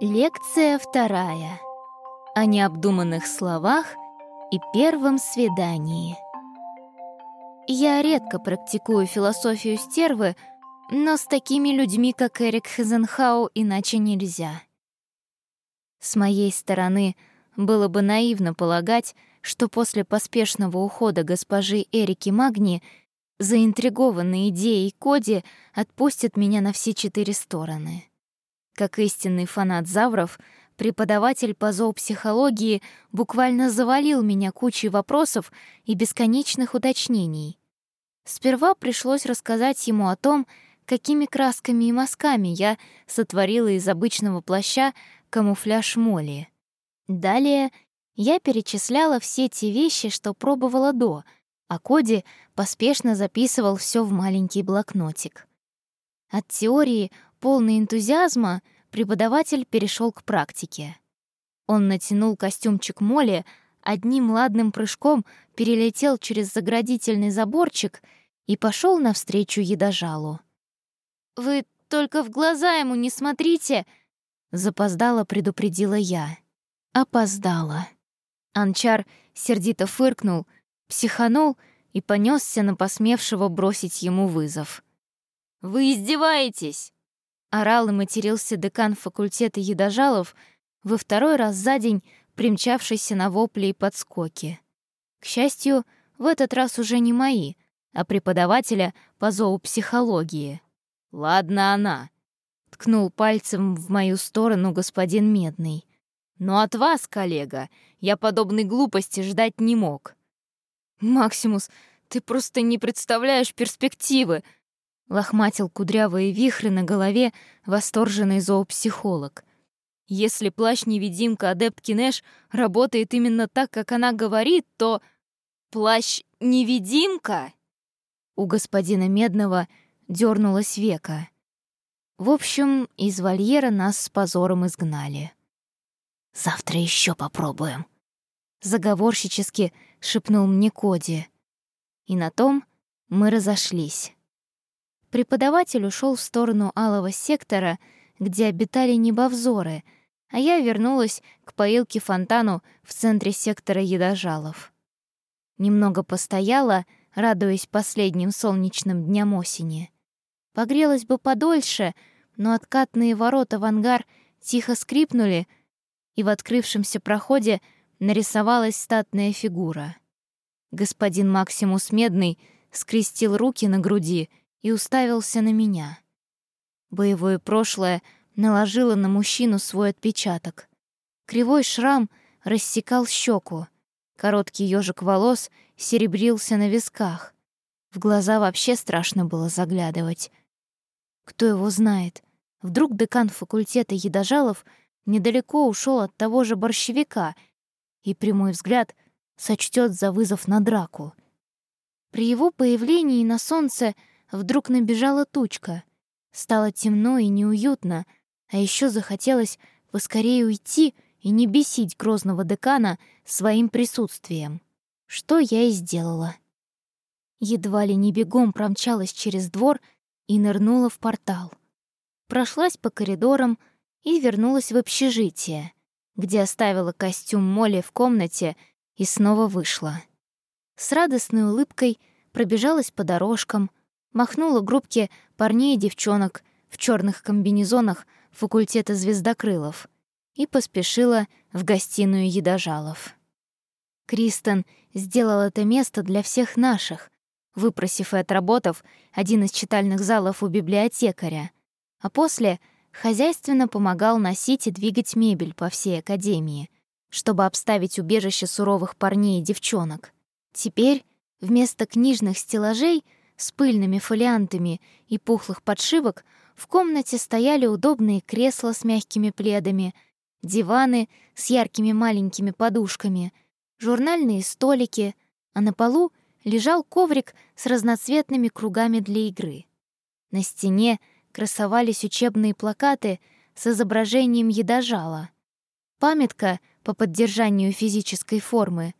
Лекция вторая. О необдуманных словах и первом свидании. Я редко практикую философию стервы, но с такими людьми, как Эрик Хезенхау, иначе нельзя. С моей стороны, было бы наивно полагать, что после поспешного ухода госпожи Эрики Магни заинтригованные идеей Коди отпустят меня на все четыре стороны. Как истинный фанат завров, преподаватель по зоопсихологии буквально завалил меня кучей вопросов и бесконечных уточнений. Сперва пришлось рассказать ему о том, какими красками и мазками я сотворила из обычного плаща камуфляж Молли. Далее я перечисляла все те вещи, что пробовала до, а Коди поспешно записывал все в маленький блокнотик. От теории Полный энтузиазма, преподаватель перешел к практике. Он натянул костюмчик Молли, одним ладным прыжком перелетел через заградительный заборчик и пошел навстречу едожалу. «Вы только в глаза ему не смотрите!» Запоздала предупредила я. Опоздала. Анчар сердито фыркнул, психанул и понесся на посмевшего бросить ему вызов. «Вы издеваетесь!» Орал и матерился декан факультета едожалов, во второй раз за день примчавшийся на вопли и подскоки. К счастью, в этот раз уже не мои, а преподавателя по зоопсихологии. «Ладно она», — ткнул пальцем в мою сторону господин Медный. «Но от вас, коллега, я подобной глупости ждать не мог». «Максимус, ты просто не представляешь перспективы», Лохматил кудрявые вихры на голове восторженный зоопсихолог. Если плащ-невидимка адепт Кинеш работает именно так, как она говорит, то... Плащ-невидимка? У господина Медного дернулась века. В общем, из вольера нас с позором изгнали. «Завтра еще попробуем», — заговорщически шепнул мне Коди. И на том мы разошлись. Преподаватель ушел в сторону алого сектора, где обитали небовзоры, а я вернулась к поилке-фонтану в центре сектора едожалов. Немного постояла, радуясь последним солнечным дням осени. Погрелась бы подольше, но откатные ворота в ангар тихо скрипнули, и в открывшемся проходе нарисовалась статная фигура. Господин Максимус Медный скрестил руки на груди и уставился на меня. Боевое прошлое наложило на мужчину свой отпечаток. Кривой шрам рассекал щеку, короткий ежик волос серебрился на висках. В глаза вообще страшно было заглядывать. Кто его знает? Вдруг декан факультета едожалов недалеко ушел от того же борщевика и прямой взгляд сочтет за вызов на драку. При его появлении на солнце вдруг набежала тучка. Стало темно и неуютно, а еще захотелось поскорее уйти и не бесить грозного декана своим присутствием. Что я и сделала. Едва ли не бегом промчалась через двор и нырнула в портал. Прошлась по коридорам и вернулась в общежитие, где оставила костюм Молли в комнате и снова вышла. С радостной улыбкой пробежалась по дорожкам, махнула группке парней и девчонок в черных комбинезонах факультета звездокрылов и поспешила в гостиную едожалов. Кристен сделал это место для всех наших, выпросив и отработав один из читальных залов у библиотекаря, а после хозяйственно помогал носить и двигать мебель по всей академии, чтобы обставить убежище суровых парней и девчонок. Теперь вместо книжных стеллажей — с пыльными фолиантами и пухлых подшивок в комнате стояли удобные кресла с мягкими пледами, диваны с яркими маленькими подушками, журнальные столики, а на полу лежал коврик с разноцветными кругами для игры. На стене красовались учебные плакаты с изображением едожала, памятка по поддержанию физической формы,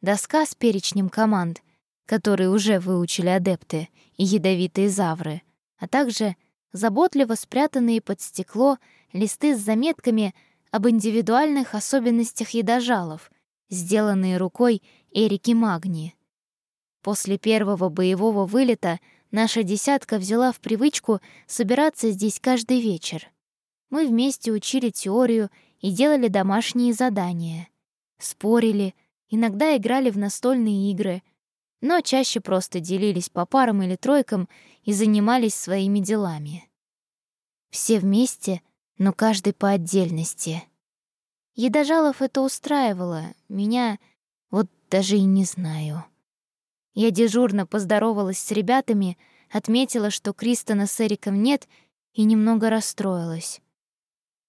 доска с перечнем команд — которые уже выучили адепты и ядовитые завры, а также заботливо спрятанные под стекло листы с заметками об индивидуальных особенностях едожалов, сделанные рукой Эрики Магни. После первого боевого вылета наша десятка взяла в привычку собираться здесь каждый вечер. Мы вместе учили теорию и делали домашние задания. Спорили, иногда играли в настольные игры, но чаще просто делились по парам или тройкам и занимались своими делами. Все вместе, но каждый по отдельности. Едожалов это устраивало, меня вот даже и не знаю. Я дежурно поздоровалась с ребятами, отметила, что Кристона с Эриком нет, и немного расстроилась.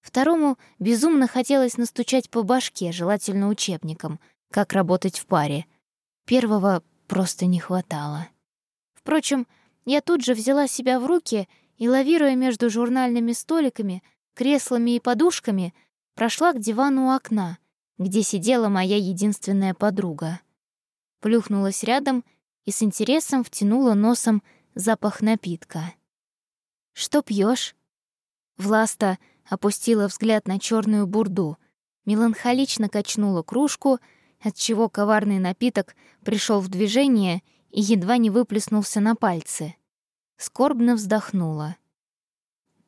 Второму безумно хотелось настучать по башке, желательно учебником, как работать в паре. Первого просто не хватало. Впрочем, я тут же взяла себя в руки и, лавируя между журнальными столиками, креслами и подушками, прошла к дивану у окна, где сидела моя единственная подруга. Плюхнулась рядом и с интересом втянула носом запах напитка. «Что пьешь? Власта опустила взгляд на черную бурду, меланхолично качнула кружку, отчего коварный напиток пришел в движение и едва не выплеснулся на пальцы. Скорбно вздохнула.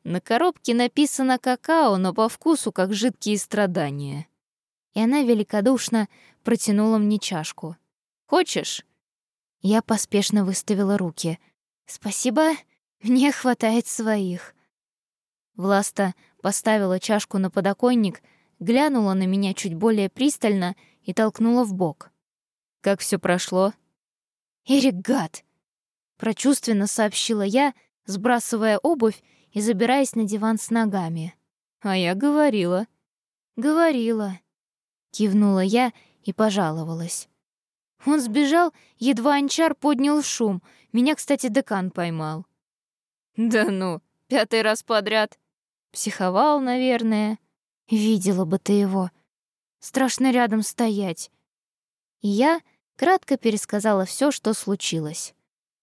На коробке написано «какао», но по вкусу как жидкие страдания. И она великодушно протянула мне чашку. «Хочешь?» Я поспешно выставила руки. «Спасибо, мне хватает своих». Власта поставила чашку на подоконник, глянула на меня чуть более пристально и толкнула в бок. «Как все прошло?» «Эрик гад!» Прочувственно сообщила я, сбрасывая обувь и забираясь на диван с ногами. «А я говорила». «Говорила», — кивнула я и пожаловалась. Он сбежал, едва анчар поднял шум. Меня, кстати, декан поймал. «Да ну, пятый раз подряд», Психовал, наверное. Видела бы ты его. Страшно рядом стоять. И я кратко пересказала все, что случилось.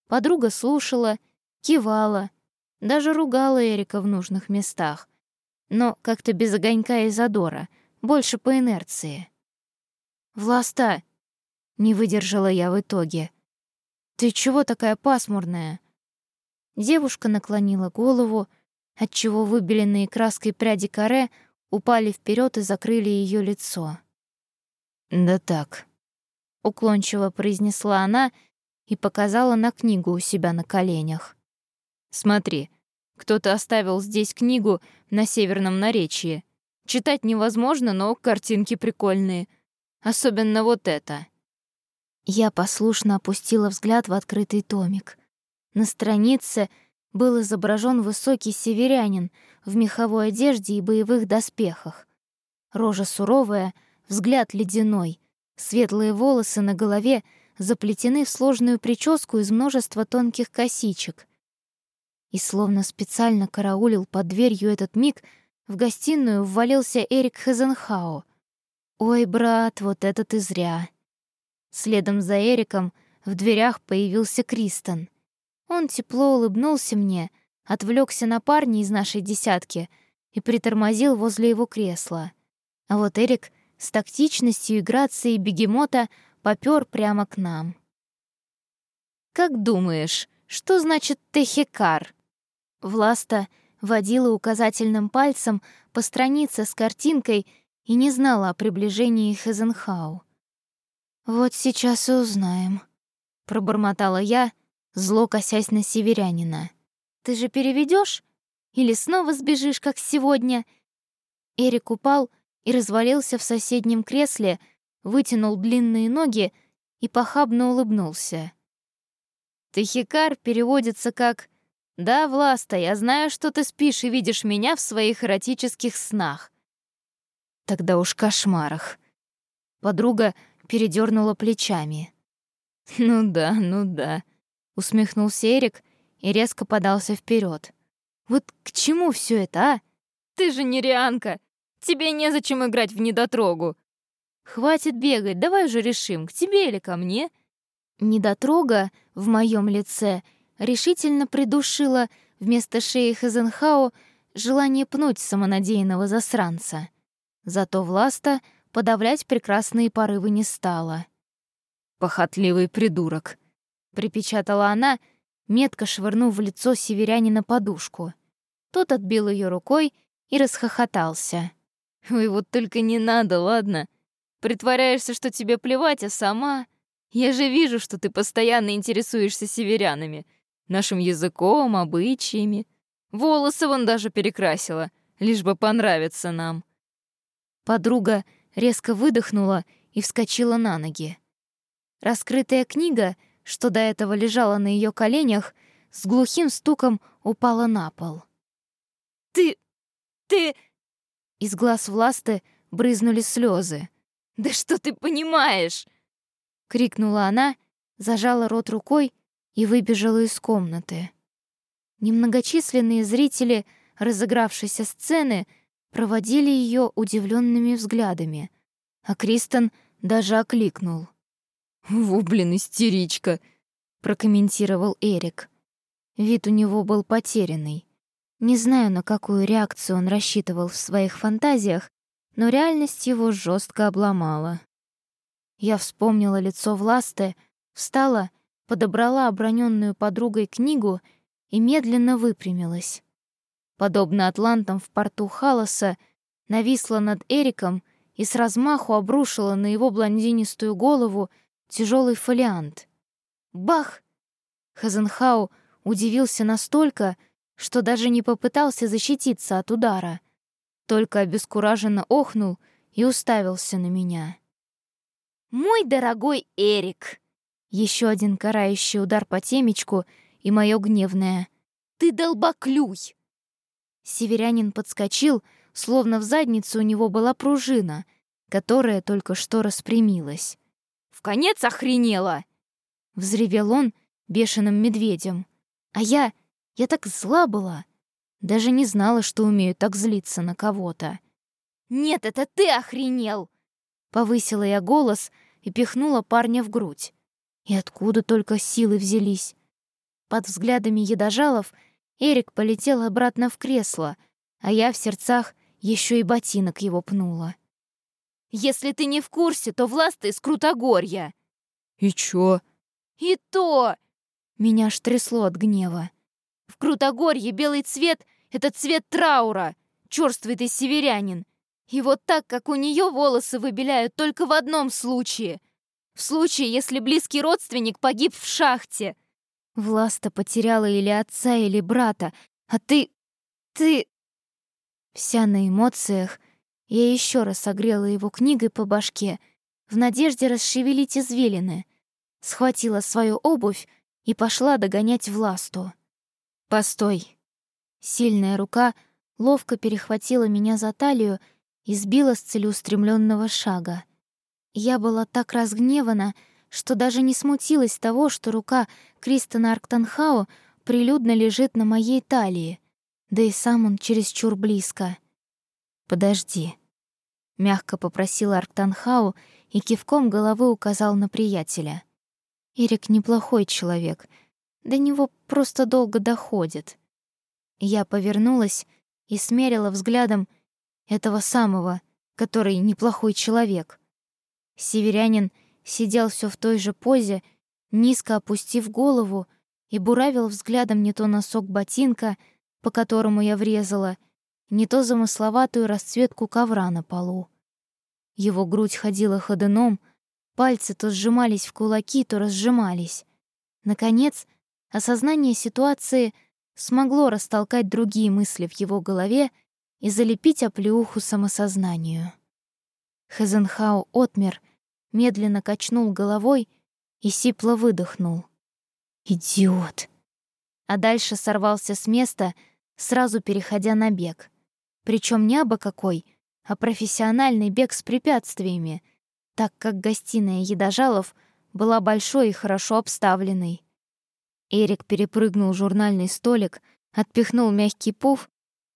Подруга слушала, кивала, даже ругала Эрика в нужных местах. Но как-то без огонька и задора, больше по инерции. «Власта!» — не выдержала я в итоге. «Ты чего такая пасмурная?» Девушка наклонила голову, отчего выбеленные краской пряди каре упали вперед и закрыли ее лицо. «Да так», — уклончиво произнесла она и показала на книгу у себя на коленях. «Смотри, кто-то оставил здесь книгу на северном наречии. Читать невозможно, но картинки прикольные. Особенно вот это». Я послушно опустила взгляд в открытый томик. На странице — был изображен высокий северянин в меховой одежде и боевых доспехах. Рожа суровая, взгляд ледяной, светлые волосы на голове заплетены в сложную прическу из множества тонких косичек. И словно специально караулил под дверью этот миг, в гостиную ввалился Эрик Хезенхау. «Ой, брат, вот это ты зря!» Следом за Эриком в дверях появился Кристен — он тепло улыбнулся мне, отвлекся на парня из нашей десятки и притормозил возле его кресла. А вот Эрик с тактичностью и грацией бегемота попёр прямо к нам. «Как думаешь, что значит техикар?» Власта водила указательным пальцем по странице с картинкой и не знала о приближении Хезенхау. «Вот сейчас и узнаем», — пробормотала я, — зло косясь на северянина. «Ты же переведешь? Или снова сбежишь, как сегодня?» Эрик упал и развалился в соседнем кресле, вытянул длинные ноги и похабно улыбнулся. Техикар переводится как «Да, Власта, я знаю, что ты спишь и видишь меня в своих эротических снах». Тогда уж кошмарах. Подруга передернула плечами. «Ну да, ну да», усмехнулся Эрик и резко подался вперед. Вот к чему все это, а? Ты же нерианка. Тебе незачем играть в недотрогу. Хватит бегать, давай уже решим, к тебе или ко мне. Недотрога в моем лице решительно придушила вместо шеи Хазенхау желание пнуть самонадеянного засранца. Зато Власта подавлять прекрасные порывы не стала. «Похотливый придурок», — припечатала она, метко швырнув в лицо северянина подушку. Тот отбил ее рукой и расхохотался. «Ой, вот только не надо, ладно? Притворяешься, что тебе плевать, а сама... Я же вижу, что ты постоянно интересуешься северянами, нашим языком, обычаями. Волосы вон даже перекрасила, лишь бы понравиться нам». Подруга резко выдохнула и вскочила на ноги. Раскрытая книга, что до этого лежала на ее коленях, с глухим стуком упала на пол. «Ты... ты...» Из глаз Власты брызнули слезы. «Да что ты понимаешь?» — крикнула она, зажала рот рукой и выбежала из комнаты. Немногочисленные зрители разыгравшейся сцены проводили ее удивленными взглядами, а Кристен даже окликнул. «Во, блин, истеричка!» — прокомментировал Эрик. Вид у него был потерянный. Не знаю, на какую реакцию он рассчитывал в своих фантазиях, но реальность его жестко обломала. Я вспомнила лицо Власты, встала, подобрала оброненную подругой книгу и медленно выпрямилась. Подобно атлантам в порту Халоса, нависла над Эриком и с размаху обрушила на его блондинистую голову тяжелый фолиант. Бах! Хазенхау удивился настолько, что даже не попытался защититься от удара, только обескураженно охнул и уставился на меня. «Мой дорогой Эрик!» Еще один карающий удар по темечку и мое гневное «Ты долбоклюй!» Северянин подскочил, словно в заднице у него была пружина, которая только что распрямилась. «В конец охренела!» — взревел он бешеным медведем. А я... я так зла была. Даже не знала, что умею так злиться на кого-то. «Нет, это ты охренел!» Повысила я голос и пихнула парня в грудь. И откуда только силы взялись? Под взглядами едожалов Эрик полетел обратно в кресло, а я в сердцах еще и ботинок его пнула. «Если ты не в курсе, то Власта из Крутогорья!» «И чё?» «И то!» Меня аж трясло от гнева. В Крутогорье белый цвет — это цвет траура. Чёрствый ты северянин. И вот так, как у нее волосы выбеляют только в одном случае. В случае, если близкий родственник погиб в шахте. Власта потеряла или отца, или брата, а ты... ты... Вся на эмоциях, я еще раз согрела его книгой по башке, в надежде расшевелить извилины. Схватила свою обувь и пошла догонять Власту. «Постой!» Сильная рука ловко перехватила меня за талию и сбила с целеустремленного шага. Я была так разгневана, что даже не смутилась того, что рука Кристона Арктанхау прилюдно лежит на моей талии, да и сам он чересчур близко. «Подожди», — мягко попросил Арктанхау и кивком головы указал на приятеля. Эрик неплохой человек. До него просто долго доходит. Я повернулась и смерила взглядом этого самого, который неплохой человек. Северянин сидел все в той же позе, низко опустив голову, и буравил взглядом не то носок ботинка, по которому я врезала, не то замысловатую расцветку ковра на полу. Его грудь ходила ходуном, Пальцы то сжимались в кулаки, то разжимались. Наконец, осознание ситуации смогло растолкать другие мысли в его голове и залепить оплеуху самосознанию. Хезенхау отмер, медленно качнул головой и сипло выдохнул. «Идиот!» А дальше сорвался с места, сразу переходя на бег. Причем не абы какой, а профессиональный бег с препятствиями — так как гостиная едожалов была большой и хорошо обставленной. Эрик перепрыгнул журнальный столик, отпихнул мягкий пуф,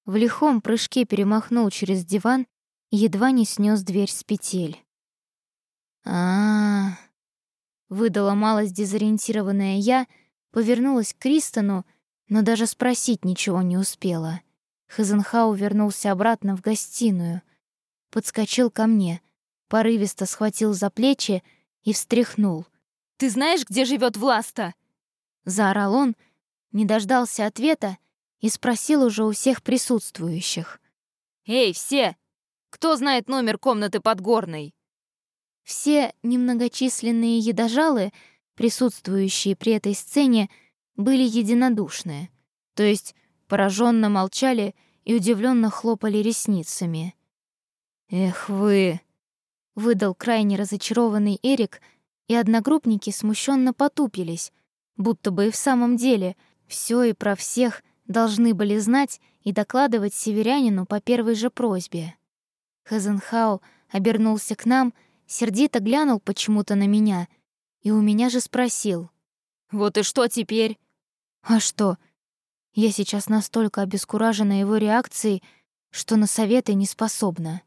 в лихом прыжке перемахнул через диван и едва не снес дверь с петель. а, -а, -а выдала малость дезориентированная я, повернулась к Кристону, но даже спросить ничего не успела. Хазенхау вернулся обратно в гостиную, подскочил ко мне, порывисто схватил за плечи и встряхнул. «Ты знаешь, где живет Власта?» Заорал он, не дождался ответа и спросил уже у всех присутствующих. «Эй, все! Кто знает номер комнаты Подгорной?» Все немногочисленные едожалы, присутствующие при этой сцене, были единодушны, то есть пораженно молчали и удивленно хлопали ресницами. «Эх вы!» — выдал крайне разочарованный Эрик, и одногруппники смущенно потупились, будто бы и в самом деле все и про всех должны были знать и докладывать северянину по первой же просьбе. Хазенхау обернулся к нам, сердито глянул почему-то на меня и у меня же спросил. «Вот и что теперь?» «А что?» Я сейчас настолько обескуражена его реакцией, что на советы не способна.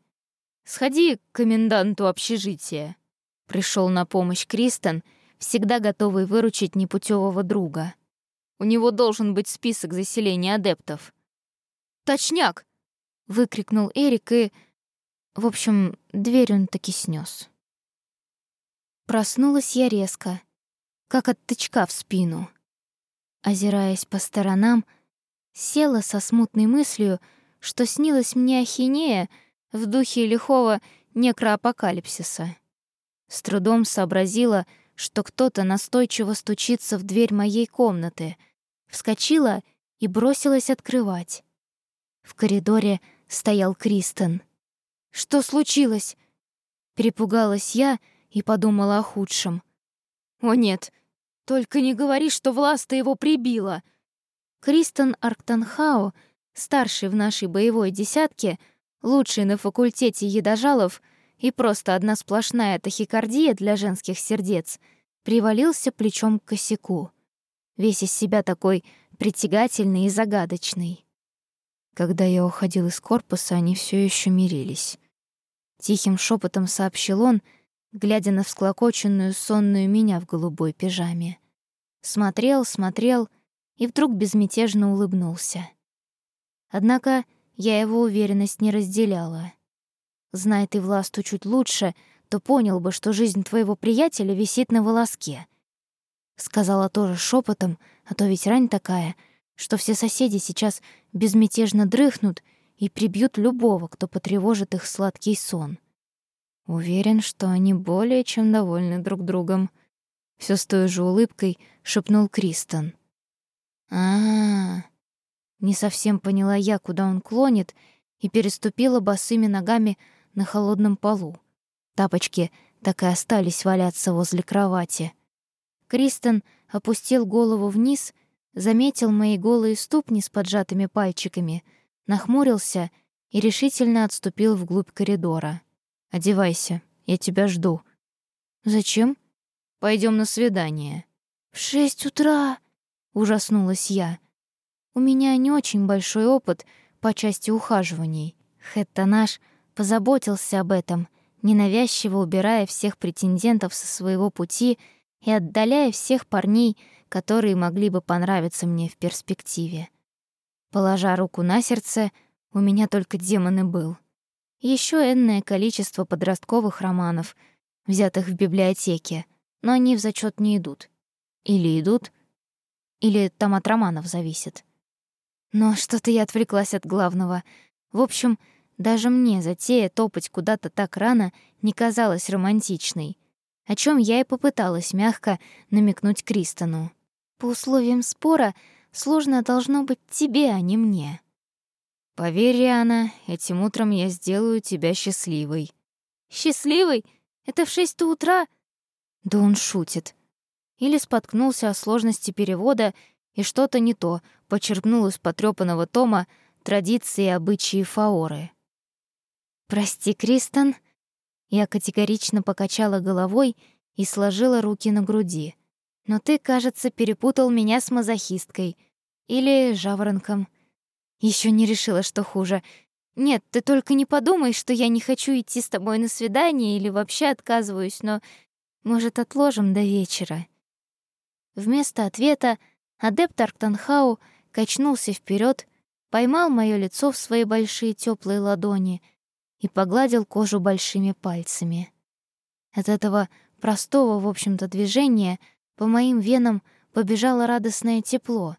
«Сходи к коменданту общежития», — пришел на помощь Кристен, всегда готовый выручить непутевого друга. «У него должен быть список заселения адептов». «Точняк!» — выкрикнул Эрик и... В общем, дверь он таки снес. Проснулась я резко, как от тычка в спину. Озираясь по сторонам, села со смутной мыслью, что снилась мне ахинея в духе лихого некроапокалипсиса. С трудом сообразила, что кто-то настойчиво стучится в дверь моей комнаты, вскочила и бросилась открывать. В коридоре стоял Кристен. «Что случилось?» Перепугалась я и подумала о худшем. «О нет, только не говори, что Власта его прибила!» Кристен Арктанхау, старший в нашей боевой десятке, лучший на факультете едожалов и просто одна сплошная тахикардия для женских сердец, привалился плечом к косяку. Весь из себя такой притягательный и загадочный. Когда я уходил из корпуса, они все еще мирились. Тихим шепотом сообщил он, глядя на всклокоченную сонную меня в голубой пижаме. Смотрел, смотрел и вдруг безмятежно улыбнулся. Однако я его уверенность не разделяла. Знай ты власту чуть лучше, то понял бы, что жизнь твоего приятеля висит на волоске. Сказала тоже шепотом, а то ведь рань такая, что все соседи сейчас безмятежно дрыхнут и прибьют любого, кто потревожит их сладкий сон. Уверен, что они более чем довольны друг другом. Все с той же улыбкой шепнул Кристен. А, -а, а Не совсем поняла я, куда он клонит, и переступила босыми ногами на холодном полу. Тапочки так и остались валяться возле кровати. Кристен опустил голову вниз, заметил мои голые ступни с поджатыми пальчиками, нахмурился и решительно отступил вглубь коридора. Одевайся, я тебя жду. Зачем? Пойдем на свидание. В шесть утра, ужаснулась я. У меня не очень большой опыт по части ухаживаний. Хэтта наш позаботился об этом, ненавязчиво убирая всех претендентов со своего пути и отдаляя всех парней, которые могли бы понравиться мне в перспективе. Положа руку на сердце, у меня только демон и был еще энное количество подростковых романов, взятых в библиотеке, но они в зачет не идут. Или идут, или там от романов зависит. Но что-то я отвлеклась от главного. В общем, даже мне затея топать куда-то так рано не казалась романтичной, о чем я и попыталась мягко намекнуть Кристону. По условиям спора сложно должно быть тебе, а не мне. Поверь, Риана, этим утром я сделаю тебя счастливой. Счастливой? Это в шесть утра? Да он шутит. Или споткнулся о сложности перевода и что-то не то, почерпнул из потрёпанного тома традиции и обычаи Фаоры. «Прости, Кристен». Я категорично покачала головой и сложила руки на груди. «Но ты, кажется, перепутал меня с мазохисткой. Или жаворонком. Еще не решила, что хуже. Нет, ты только не подумай, что я не хочу идти с тобой на свидание или вообще отказываюсь, но, может, отложим до вечера. Вместо ответа адепт Арктанхау качнулся вперед, поймал моё лицо в свои большие теплые ладони и погладил кожу большими пальцами. От этого простого, в общем-то, движения по моим венам побежало радостное тепло,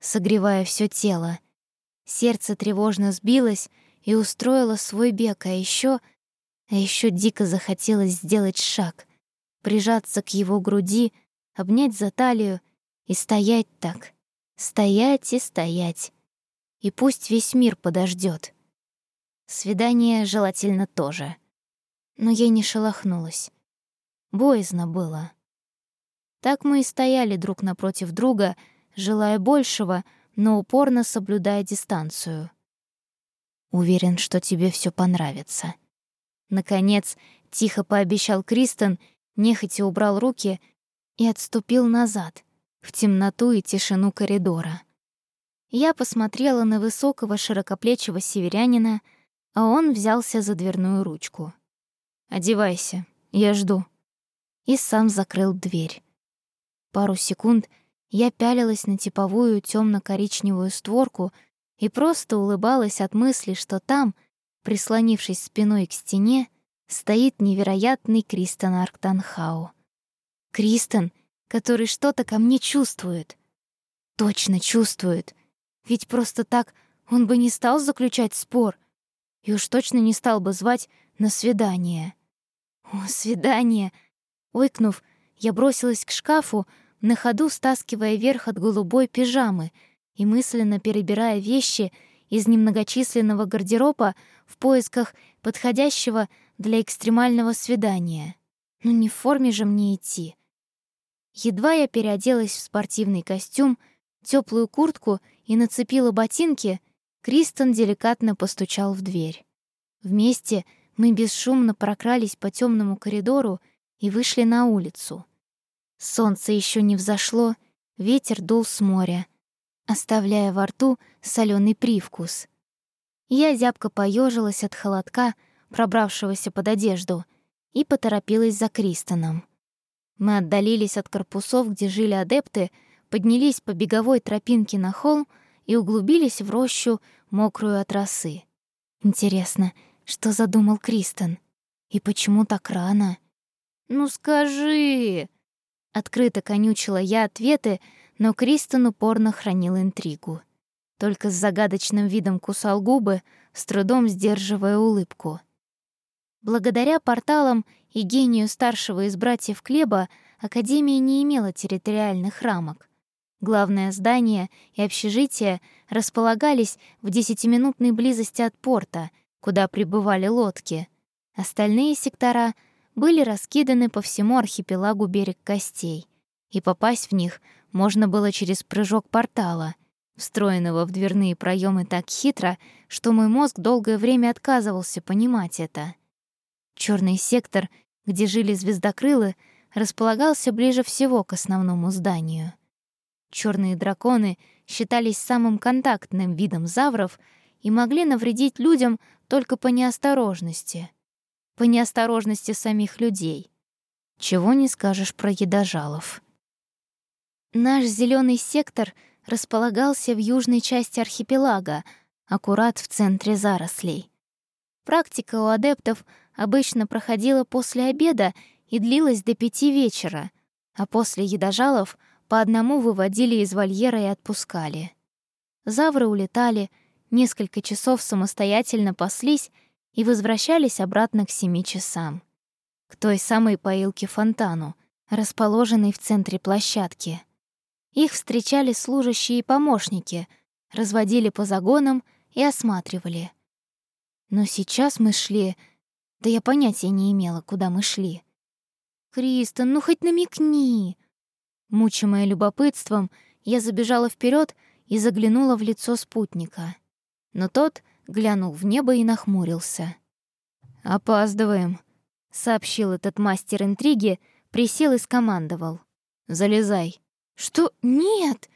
согревая все тело. Сердце тревожно сбилось и устроило свой бег, а еще, а еще дико захотелось сделать шаг, прижаться к его груди, обнять за талию и стоять так, стоять и стоять. И пусть весь мир подождет. Свидание желательно тоже. Но я не шелохнулась. Боязно было. Так мы и стояли друг напротив друга, желая большего, но упорно соблюдая дистанцию. Уверен, что тебе все понравится. Наконец, тихо пообещал Кристен, нехотя убрал руки и отступил назад, в темноту и тишину коридора. Я посмотрела на высокого широкоплечего северянина, а он взялся за дверную ручку. «Одевайся, я жду». И сам закрыл дверь. Пару секунд я пялилась на типовую темно коричневую створку и просто улыбалась от мысли, что там, прислонившись спиной к стене, стоит невероятный Кристен Арктанхау. Кристен, который что-то ко мне чувствует. Точно чувствует. Ведь просто так он бы не стал заключать спор и уж точно не стал бы звать на свидание. О, свидание! Ойкнув, я бросилась к шкафу, на ходу стаскивая верх от голубой пижамы и мысленно перебирая вещи из немногочисленного гардероба в поисках подходящего для экстремального свидания. Ну не в форме же мне идти. Едва я переоделась в спортивный костюм, теплую куртку и нацепила ботинки, Кристен деликатно постучал в дверь. Вместе мы бесшумно прокрались по темному коридору и вышли на улицу. Солнце еще не взошло, ветер дул с моря, оставляя во рту соленый привкус. Я зябко поежилась от холодка, пробравшегося под одежду, и поторопилась за Кристоном. Мы отдалились от корпусов, где жили адепты, поднялись по беговой тропинке на холм и углубились в рощу, мокрую от росы. Интересно, что задумал Кристен? И почему так рано? «Ну скажи!» Открыто конючила я ответы, но Кристен упорно хранил интригу. Только с загадочным видом кусал губы, с трудом сдерживая улыбку. Благодаря порталам и гению старшего из братьев Клеба Академия не имела территориальных рамок. Главное здание и общежитие располагались в десятиминутной близости от порта, куда прибывали лодки. Остальные сектора — были раскиданы по всему архипелагу берег костей, и попасть в них можно было через прыжок портала, встроенного в дверные проемы так хитро, что мой мозг долгое время отказывался понимать это. Черный сектор, где жили звездокрылы, располагался ближе всего к основному зданию. Черные драконы считались самым контактным видом завров и могли навредить людям только по неосторожности по неосторожности самих людей. Чего не скажешь про едожалов. Наш зеленый сектор располагался в южной части архипелага, аккурат в центре зарослей. Практика у адептов обычно проходила после обеда и длилась до пяти вечера, а после едожалов по одному выводили из вольера и отпускали. Завры улетали, несколько часов самостоятельно паслись и возвращались обратно к семи часам. К той самой поилке-фонтану, расположенной в центре площадки. Их встречали служащие и помощники, разводили по загонам и осматривали. Но сейчас мы шли... Да я понятия не имела, куда мы шли. «Кристен, ну хоть намекни!» Мучимая любопытством, я забежала вперед и заглянула в лицо спутника. Но тот глянул в небо и нахмурился. «Опаздываем», — сообщил этот мастер интриги, присел и скомандовал. «Залезай». «Что? Нет!»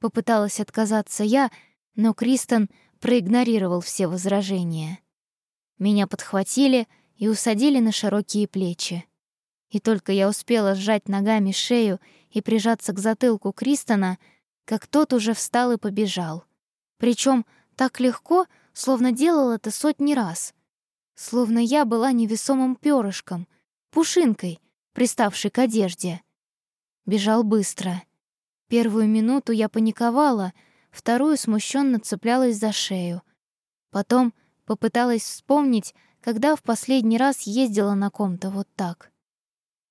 Попыталась отказаться я, но Кристен проигнорировал все возражения. Меня подхватили и усадили на широкие плечи. И только я успела сжать ногами шею и прижаться к затылку Кристона, как тот уже встал и побежал. Причем так легко, словно делал это сотни раз. Словно я была невесомым перышком, пушинкой, приставшей к одежде. Бежал быстро. Первую минуту я паниковала, вторую смущенно цеплялась за шею. Потом попыталась вспомнить, когда в последний раз ездила на ком-то вот так.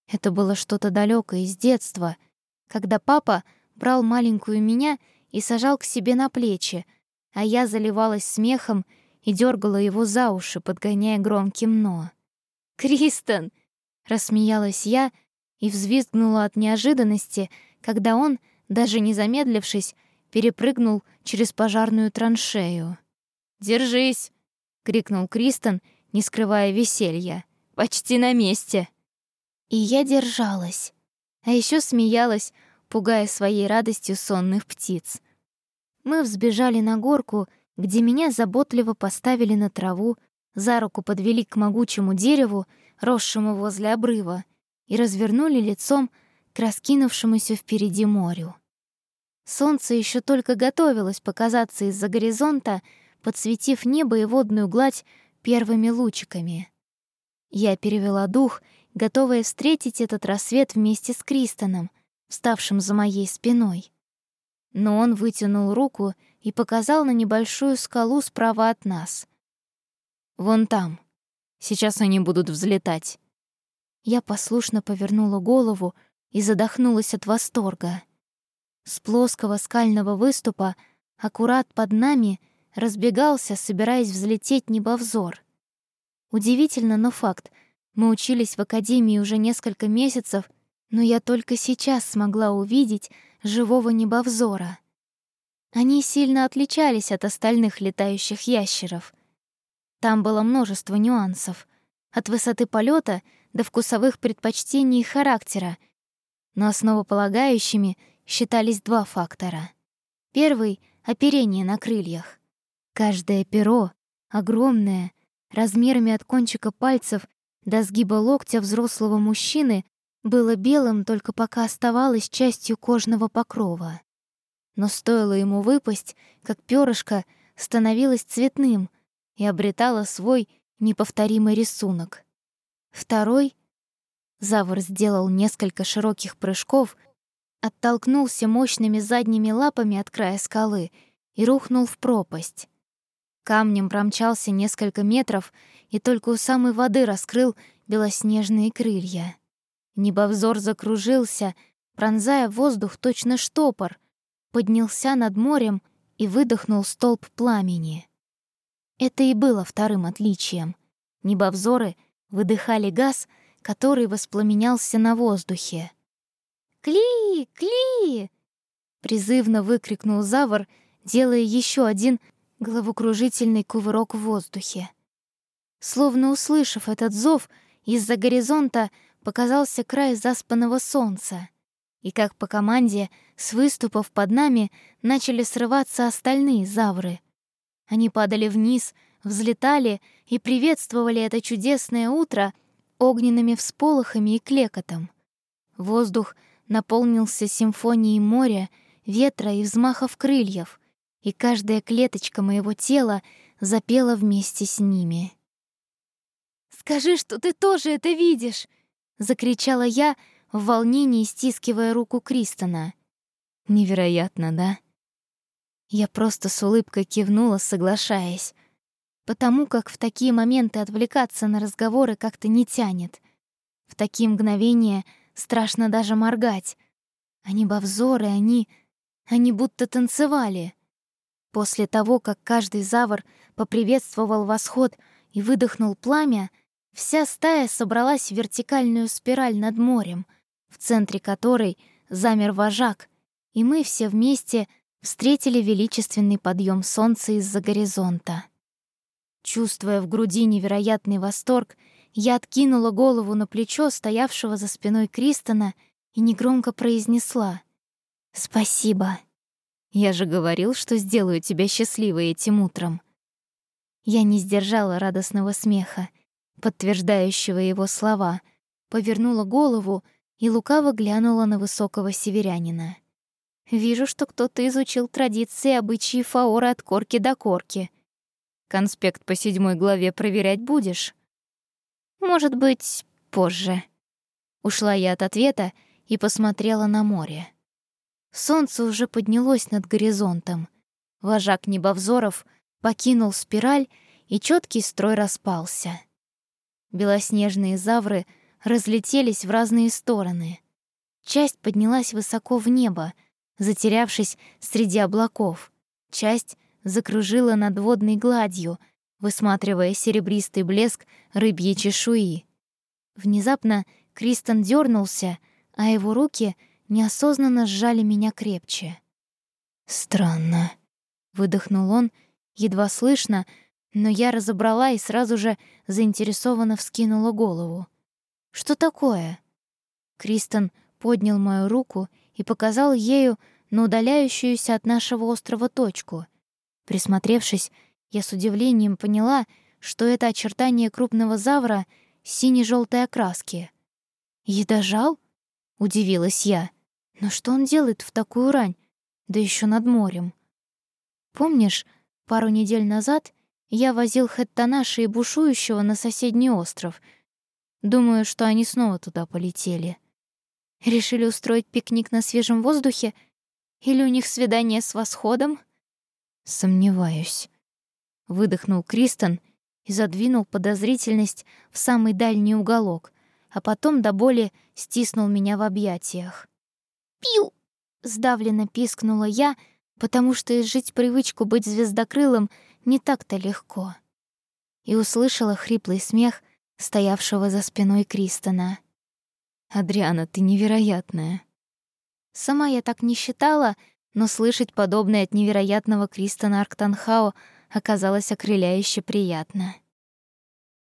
Это было что-то далекое из детства, когда папа брал маленькую меня и сажал к себе на плечи, а я заливалась смехом и дергала его за уши, подгоняя громким «но». «Кристен!» — рассмеялась я и взвизгнула от неожиданности, когда он, даже не замедлившись, перепрыгнул через пожарную траншею. «Держись!» — крикнул Кристен, не скрывая веселья. «Почти на месте!» И я держалась, а еще смеялась, пугая своей радостью сонных птиц. Мы взбежали на горку, где меня заботливо поставили на траву, за руку подвели к могучему дереву, росшему возле обрыва, и развернули лицом к раскинувшемуся впереди морю. Солнце еще только готовилось показаться из-за горизонта, подсветив небо и водную гладь первыми лучиками. Я перевела дух — готовая встретить этот рассвет вместе с Кристоном, вставшим за моей спиной. Но он вытянул руку и показал на небольшую скалу справа от нас. «Вон там. Сейчас они будут взлетать». Я послушно повернула голову и задохнулась от восторга. С плоского скального выступа аккурат под нами разбегался, собираясь взлететь небовзор. Удивительно, но факт — мы учились в академии уже несколько месяцев, но я только сейчас смогла увидеть живого небовзора. Они сильно отличались от остальных летающих ящеров. Там было множество нюансов, от высоты полета до вкусовых предпочтений и характера, но основополагающими считались два фактора. Первый — оперение на крыльях. Каждое перо, огромное, размерами от кончика пальцев до сгиба локтя взрослого мужчины было белым только пока оставалось частью кожного покрова. Но стоило ему выпасть, как перышко становилось цветным и обретало свой неповторимый рисунок. Второй Завр сделал несколько широких прыжков, оттолкнулся мощными задними лапами от края скалы и рухнул в пропасть. Камнем промчался несколько метров и только у самой воды раскрыл белоснежные крылья. Небовзор закружился, пронзая воздух точно штопор, поднялся над морем и выдохнул столб пламени. Это и было вторым отличием. Небовзоры выдыхали газ, который воспламенялся на воздухе. «Кли! Кли!» — призывно выкрикнул Завр, делая еще один головокружительный кувырок в воздухе. Словно услышав этот зов, из-за горизонта показался край заспанного солнца. И как по команде, с выступов под нами начали срываться остальные завры. Они падали вниз, взлетали и приветствовали это чудесное утро огненными всполохами и клекотом. Воздух наполнился симфонией моря, ветра и взмахов крыльев — и каждая клеточка моего тела запела вместе с ними. «Скажи, что ты тоже это видишь!» — закричала я, в волнении стискивая руку Кристона. «Невероятно, да?» Я просто с улыбкой кивнула, соглашаясь, потому как в такие моменты отвлекаться на разговоры как-то не тянет. В такие мгновения страшно даже моргать. Они бовзоры, они... они будто танцевали. После того, как каждый завор поприветствовал восход и выдохнул пламя, вся стая собралась в вертикальную спираль над морем, в центре которой замер вожак, и мы все вместе встретили величественный подъем солнца из-за горизонта. Чувствуя в груди невероятный восторг, я откинула голову на плечо стоявшего за спиной Кристона и негромко произнесла «Спасибо». Я же говорил, что сделаю тебя счастливой этим утром. Я не сдержала радостного смеха, подтверждающего его слова, повернула голову и лукаво глянула на высокого северянина. Вижу, что кто-то изучил традиции и обычаи Фаора от корки до корки. Конспект по седьмой главе проверять будешь? Может быть, позже. Ушла я от ответа и посмотрела на море. Солнце уже поднялось над горизонтом. Вожак небовзоров покинул спираль, и четкий строй распался. Белоснежные завры разлетелись в разные стороны. Часть поднялась высоко в небо, затерявшись среди облаков. Часть закружила над водной гладью, высматривая серебристый блеск рыбьей чешуи. Внезапно Кристен дернулся, а его руки неосознанно сжали меня крепче. «Странно», — выдохнул он, едва слышно, но я разобрала и сразу же заинтересованно вскинула голову. «Что такое?» Кристен поднял мою руку и показал ею на удаляющуюся от нашего острова точку. Присмотревшись, я с удивлением поняла, что это очертание крупного завра сине желтой окраски. «Едожал?» — удивилась я. «Но что он делает в такую рань, да еще над морем?» «Помнишь, пару недель назад я возил Хэттанаши и Бушующего на соседний остров. Думаю, что они снова туда полетели. Решили устроить пикник на свежем воздухе? Или у них свидание с восходом? Сомневаюсь. Выдохнул Кристен и задвинул подозрительность в самый дальний уголок, а потом до боли стиснул меня в объятиях. «Пиу!» — сдавленно пискнула я, потому что изжить привычку быть звездокрылым — не так-то легко. И услышала хриплый смех стоявшего за спиной Кристона. «Адриана, ты невероятная». Сама я так не считала, но слышать подобное от невероятного Кристона Арктанхао оказалось окрыляюще приятно.